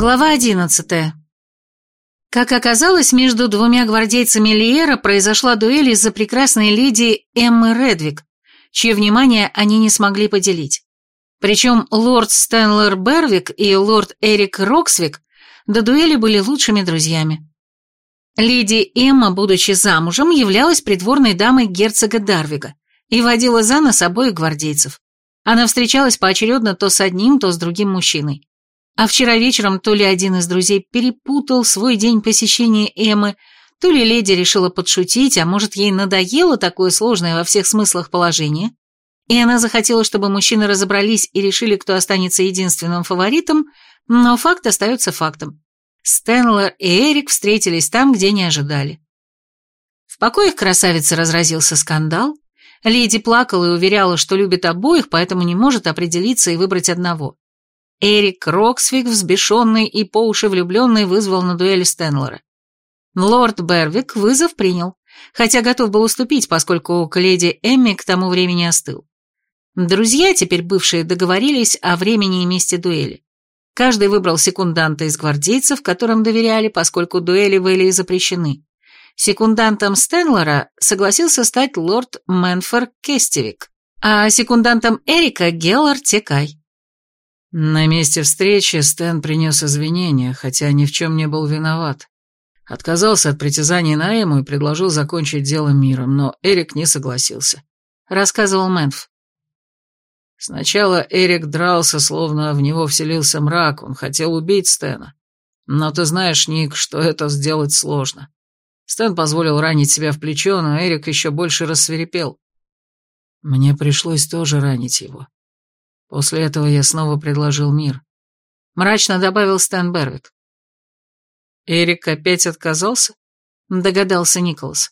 Глава одиннадцатая. Как оказалось, между двумя гвардейцами Лиера произошла дуэль из-за прекрасной леди Эммы Редвик, чье внимание они не смогли поделить. Причем лорд Стэнлер Бервик и лорд Эрик Роксвик до дуэли были лучшими друзьями. Леди Эмма, будучи замужем, являлась придворной дамой герцога Дарвига и водила за нос обоих гвардейцев. Она встречалась поочередно то с одним, то с другим мужчиной. А вчера вечером то ли один из друзей перепутал свой день посещения Эммы, то ли леди решила подшутить, а может ей надоело такое сложное во всех смыслах положение, и она захотела, чтобы мужчины разобрались и решили, кто останется единственным фаворитом, но факт остается фактом. Стэнлер и Эрик встретились там, где не ожидали. В покоях красавицы разразился скандал. Леди плакала и уверяла, что любит обоих, поэтому не может определиться и выбрать одного. Эрик Роксвик, взбешенный и по уши влюбленный, вызвал на дуэль Стэнлера. Лорд Бервик вызов принял, хотя готов был уступить, поскольку к леди Эмми к тому времени остыл. Друзья, теперь бывшие, договорились о времени и месте дуэли. Каждый выбрал секунданта из гвардейцев, которым доверяли, поскольку дуэли были запрещены. Секундантом Стэнлера согласился стать лорд Мэнфор Кестевик, а секундантом Эрика – Геллар Текай. На месте встречи Стэн принес извинения, хотя ни в чем не был виноват. Отказался от притязаний на Эму и предложил закончить дело миром, но Эрик не согласился. Рассказывал Мэнф. Сначала Эрик дрался, словно в него вселился мрак, он хотел убить Стэна. Но ты знаешь, Ник, что это сделать сложно. Стэн позволил ранить себя в плечо, но Эрик еще больше рассверепел. Мне пришлось тоже ранить его. После этого я снова предложил мир. Мрачно добавил Стэн Бервик. Эрик опять отказался? Догадался Николас.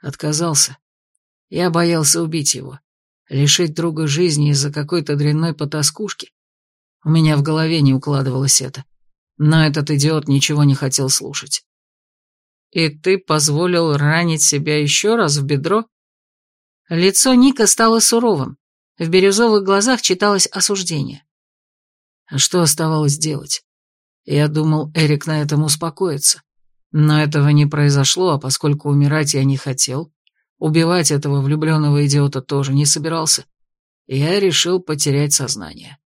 Отказался. Я боялся убить его. Лишить друга жизни из-за какой-то дрянной потаскушки. У меня в голове не укладывалось это. Но этот идиот ничего не хотел слушать. «И ты позволил ранить себя еще раз в бедро?» Лицо Ника стало суровым. В бирюзовых глазах читалось осуждение. А что оставалось делать? Я думал, Эрик на этом успокоится. Но этого не произошло, а поскольку умирать я не хотел, убивать этого влюбленного идиота тоже не собирался, я решил потерять сознание.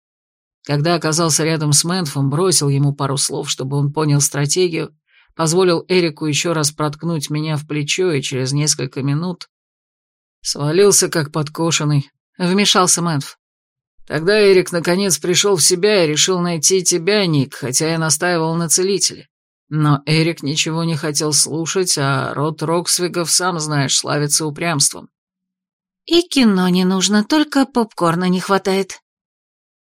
Когда оказался рядом с Мэнфом, бросил ему пару слов, чтобы он понял стратегию, позволил Эрику еще раз проткнуть меня в плечо и через несколько минут свалился как подкошенный, Вмешался Мэнф. Тогда Эрик наконец пришел в себя и решил найти тебя, Ник, хотя я настаивал на целителе. Но Эрик ничего не хотел слушать, а род Роксвигов, сам знаешь, славится упрямством. И кино не нужно, только попкорна не хватает.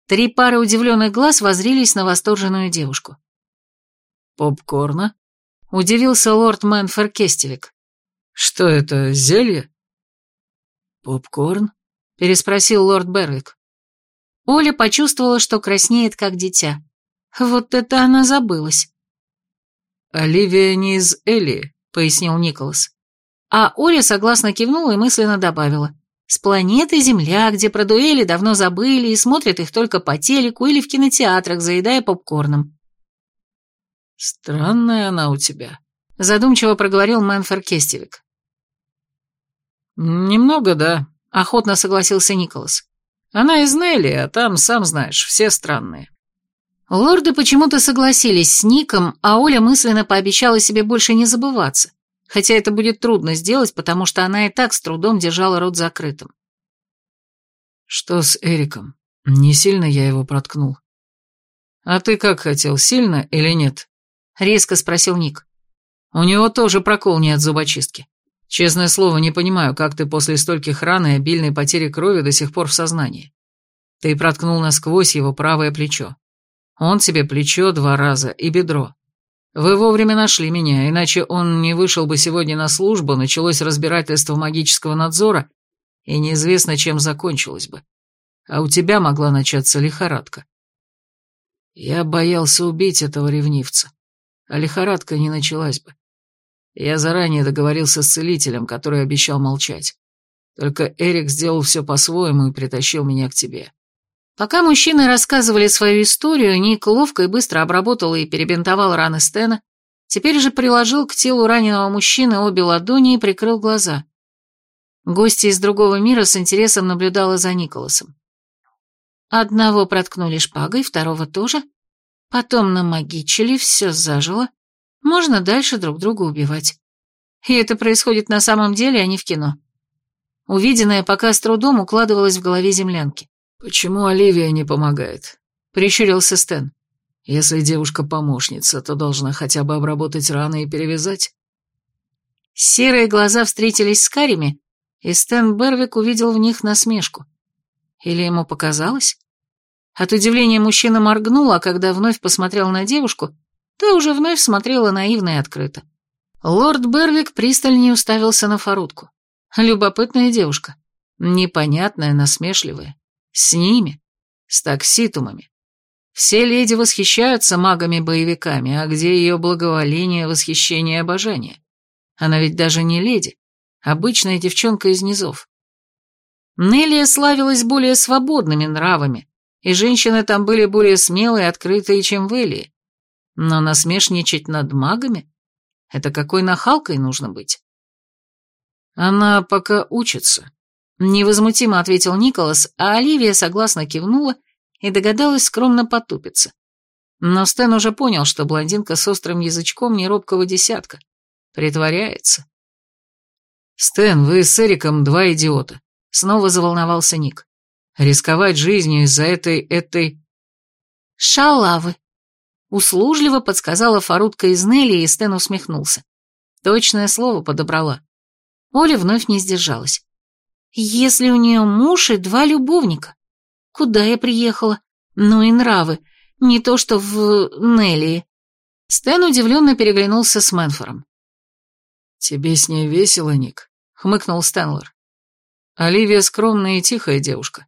Три пары удивленных глаз возрились на восторженную девушку. «Попкорна?» — удивился лорд Мэнфер Кестевик. «Что это, зелье?» «Попкорн?» Переспросил лорд Бервик. Оля почувствовала, что краснеет, как дитя. Вот это она забылась. «Оливия не из Элли», — пояснил Николас. А Оля согласно кивнула и мысленно добавила. «С планеты Земля, где про дуэли давно забыли и смотрят их только по телеку или в кинотеатрах, заедая попкорном». «Странная она у тебя», — задумчиво проговорил Мэнфер Кестевик. «Немного, да», — охотно согласился Николас. «Она из Нелли, а там, сам знаешь, все странные». Лорды почему-то согласились с Ником, а Оля мысленно пообещала себе больше не забываться, хотя это будет трудно сделать, потому что она и так с трудом держала рот закрытым. «Что с Эриком? Не сильно я его проткнул». «А ты как хотел, сильно или нет?» — резко спросил Ник. «У него тоже прокол не от зубочистки». Честное слово, не понимаю, как ты после стольких ран и обильной потери крови до сих пор в сознании. Ты проткнул насквозь его правое плечо. Он тебе плечо два раза и бедро. Вы вовремя нашли меня, иначе он не вышел бы сегодня на службу, началось разбирательство магического надзора, и неизвестно, чем закончилось бы. А у тебя могла начаться лихорадка. Я боялся убить этого ревнивца, а лихорадка не началась бы. Я заранее договорился с целителем, который обещал молчать. Только Эрик сделал все по-своему и притащил меня к тебе. Пока мужчины рассказывали свою историю, Ник ловко и быстро обработал и перебинтовал раны Стена, теперь же приложил к телу раненого мужчины обе ладони и прикрыл глаза. Гостья из другого мира с интересом наблюдала за Николасом. Одного проткнули шпагой, второго тоже. Потом намагичили, все зажило. Можно дальше друг друга убивать. И это происходит на самом деле, а не в кино. Увиденное пока с трудом укладывалось в голове землянки. «Почему Оливия не помогает?» — прищурился Стэн. «Если девушка помощница, то должна хотя бы обработать раны и перевязать». Серые глаза встретились с карими, и Стэн Бервик увидел в них насмешку. Или ему показалось? От удивления мужчина моргнул, а когда вновь посмотрел на девушку, то уже вновь смотрела наивно и открыто. Лорд Бервик пристальнее уставился на Фарутку. Любопытная девушка. Непонятная, насмешливая. С ними. С такситумами. Все леди восхищаются магами-боевиками, а где ее благоволение, восхищение и обожание? Она ведь даже не леди, обычная девчонка из низов. Неллия славилась более свободными нравами, и женщины там были более смелые и открытые, чем в Элии. Но насмешничать над магами? Это какой нахалкой нужно быть? Она пока учится. Невозмутимо ответил Николас, а Оливия согласно кивнула и догадалась скромно потупиться. Но Стэн уже понял, что блондинка с острым язычком не робкого десятка. Притворяется. «Стэн, вы с Эриком два идиота. Снова заволновался Ник. Рисковать жизнью из-за этой... этой... Шалавы. Услужливо подсказала Фарутка из Нелли, и Стэн усмехнулся. Точное слово подобрала. Оля вновь не сдержалась. Если у нее муж и два любовника. Куда я приехала? Ну и нравы. Не то что в Нелли. Стэн удивленно переглянулся с Мэнфором. «Тебе с ней весело, Ник?» — хмыкнул Стэнлор. Оливия скромная и тихая девушка.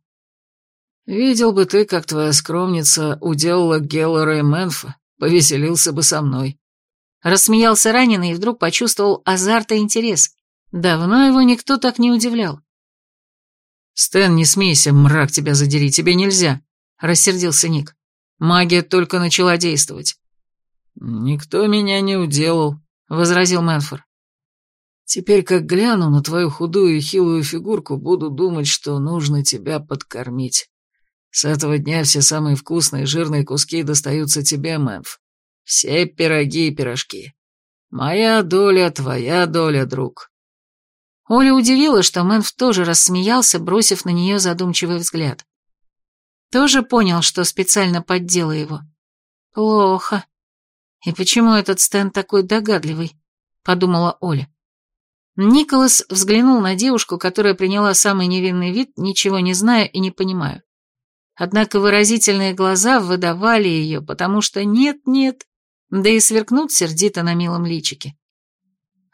Видел бы ты, как твоя скромница уделала Геллера и Мэнфа, повеселился бы со мной. Рассмеялся раненый и вдруг почувствовал азарт и интерес. Давно его никто так не удивлял. «Стэн, не смейся, мрак тебя задери, тебе нельзя», — рассердился Ник. «Магия только начала действовать». «Никто меня не уделал», — возразил Мэнфор. Теперь, как гляну на твою худую и хилую фигурку, буду думать, что нужно тебя подкормить. С этого дня все самые вкусные жирные куски достаются тебе, Мэнф. Все пироги и пирожки. Моя доля, твоя доля, друг». Оля удивила, что Мэнф тоже рассмеялся, бросив на нее задумчивый взгляд. Тоже понял, что специально поддела его. «Плохо. И почему этот Стэн такой догадливый?» — подумала Оля. Николас взглянул на девушку, которая приняла самый невинный вид, ничего не зная и не понимая. Однако выразительные глаза выдавали ее, потому что нет-нет, да и сверкнут сердито на милом личике.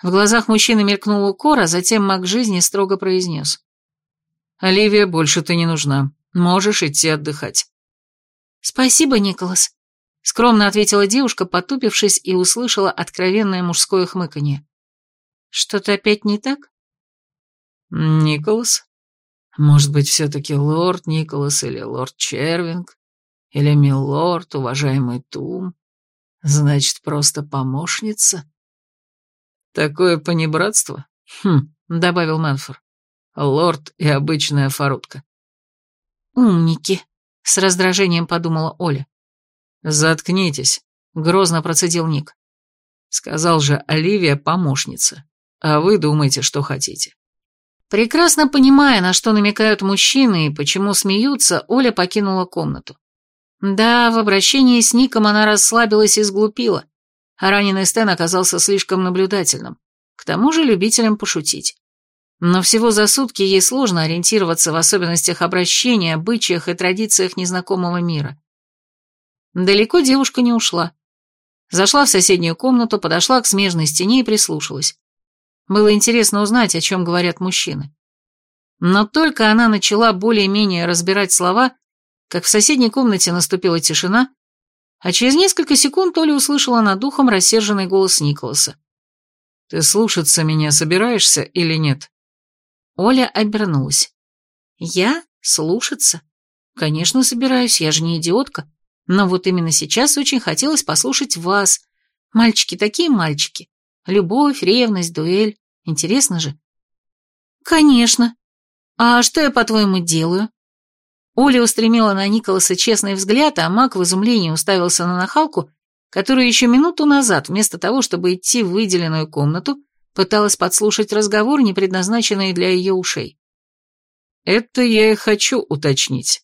В глазах мужчины мелькнул укор, а затем маг жизни строго произнес. «Оливия, больше ты не нужна. Можешь идти отдыхать». «Спасибо, Николас», — скромно ответила девушка, потупившись и услышала откровенное мужское хмыканье. Что-то опять не так? Николас? Может быть, все-таки лорд Николас или лорд Червинг? Или милорд, уважаемый Тум? Значит, просто помощница? Такое понебратство? Хм, добавил Мэнфор. Лорд и обычная фарутка. Умники, с раздражением подумала Оля. Заткнитесь, грозно процедил Ник. Сказал же Оливия помощница а вы думаете, что хотите». Прекрасно понимая, на что намекают мужчины и почему смеются, Оля покинула комнату. Да, в обращении с Ником она расслабилась и сглупила, а раненый Стэн оказался слишком наблюдательным, к тому же любителем пошутить. Но всего за сутки ей сложно ориентироваться в особенностях обращения, обычаях и традициях незнакомого мира. Далеко девушка не ушла. Зашла в соседнюю комнату, подошла к смежной стене и прислушалась. Было интересно узнать, о чем говорят мужчины. Но только она начала более-менее разбирать слова, как в соседней комнате наступила тишина, а через несколько секунд Оля услышала над ухом рассерженный голос Николаса. «Ты слушаться меня собираешься или нет?» Оля обернулась. «Я? Слушаться? Конечно, собираюсь, я же не идиотка. Но вот именно сейчас очень хотелось послушать вас. Мальчики такие мальчики. Любовь, ревность, дуэль. Интересно же. Конечно. А что я, по-твоему, делаю? Оля устремила на Николаса честный взгляд, а Мак в изумлении уставился на нахалку, которая еще минуту назад, вместо того, чтобы идти в выделенную комнату, пыталась подслушать разговор, не предназначенный для ее ушей. «Это я и хочу уточнить»,